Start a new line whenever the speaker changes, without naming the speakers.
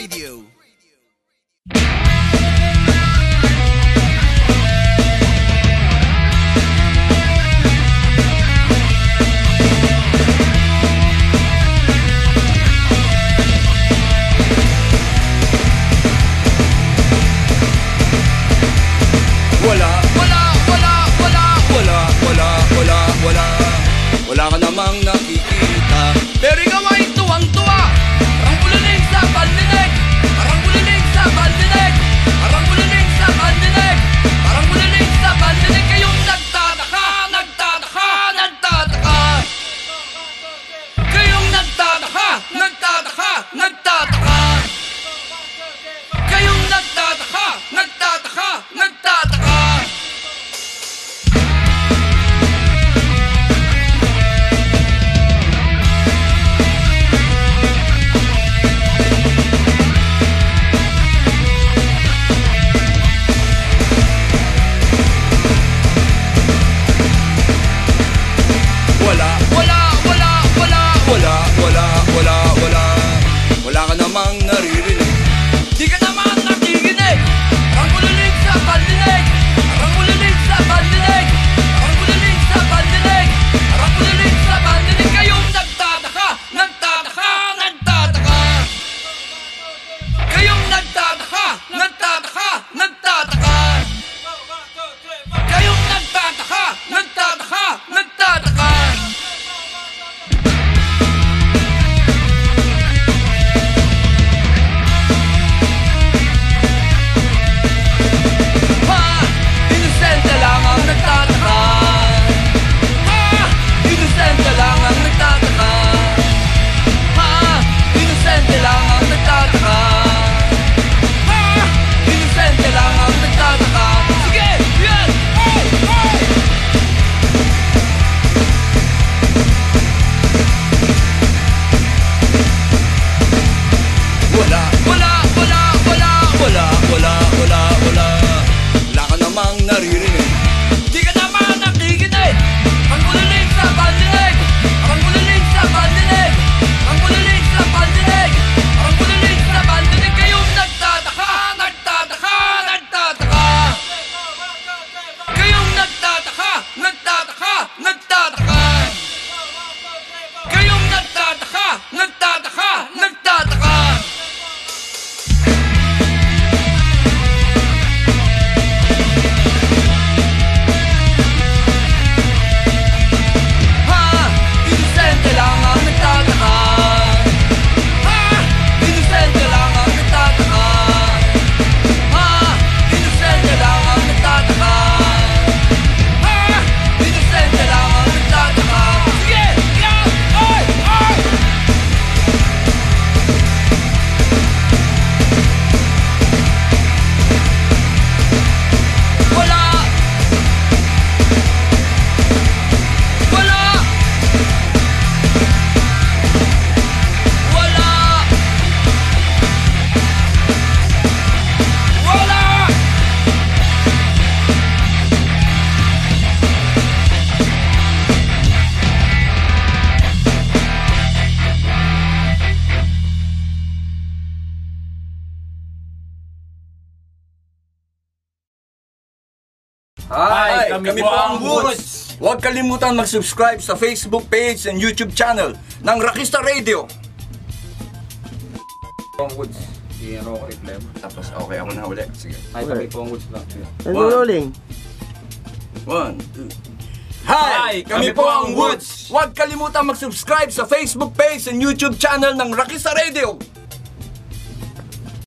Radio.
Wala, wala, wala, wala, wala, wala, wala, wala. Wala ka namang nakikita. Pero ikaw ay escuela. Hi,
Hi kami, kami po ang Woods.
Huwag kalimutan mag-subscribe sa Facebook page and YouTube channel ng Rakista Radio.
Ang Woods, zero ko reply
Tapos okay, ako na uli. Sige.
Hi, kami po ang Woods lang.
One. Rolling.
One, two. Hi! Hi! Kami, kami po ang Woods! Huwag kalimutan mag-subscribe sa Facebook page and YouTube channel ng Rakista Radio!